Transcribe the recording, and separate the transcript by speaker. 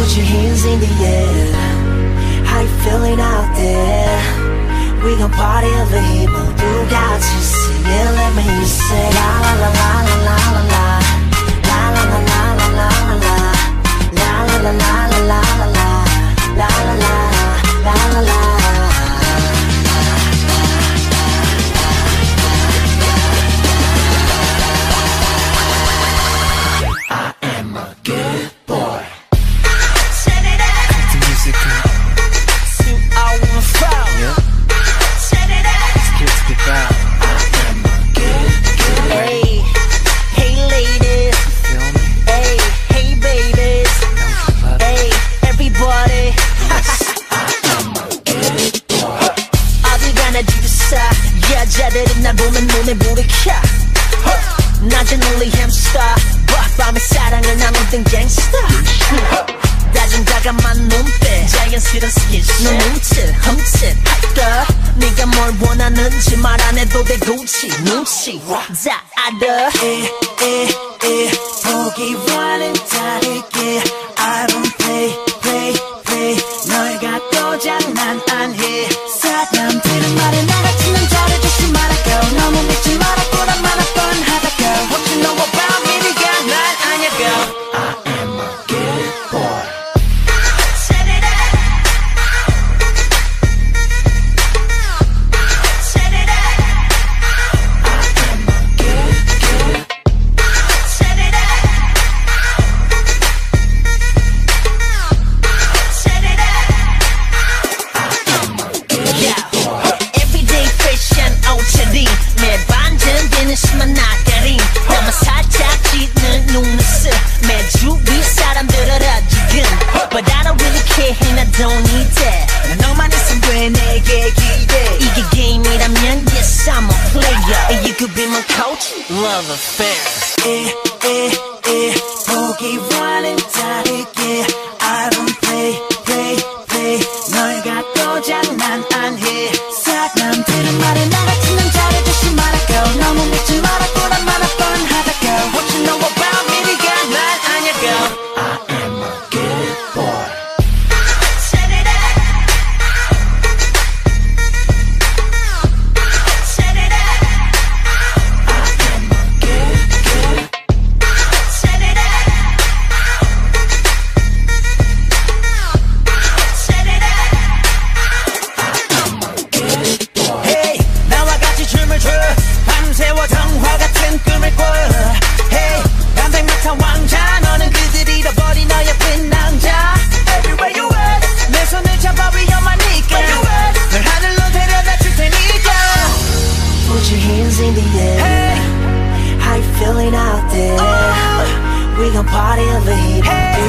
Speaker 1: Put your hands in the air. How you feeling out there? We gon' party over here, but you got to sing it. Let me 낮은 only hamster 밤에 사랑을 나누던 갱스터 낮은 다감한 눈빛 자연스런 스킨십 눈 훔친 훔친 할까 네가 뭘 원하는지 말 안 해도 돼 굳이 눈치. 다 알아 에에에 보기와는 다르게 I don't play play play. 널 갖고자 난안해. 사람들은 말은 안 얘기해. 이게 게임이라면 Yes I'm a player. You could be my coach? Love affair. 에에에 보기와는 다르게 I don't play play play. 널 갖고 장난 안해. 사람들은 말해 나같이 we gon' party over here. Hey.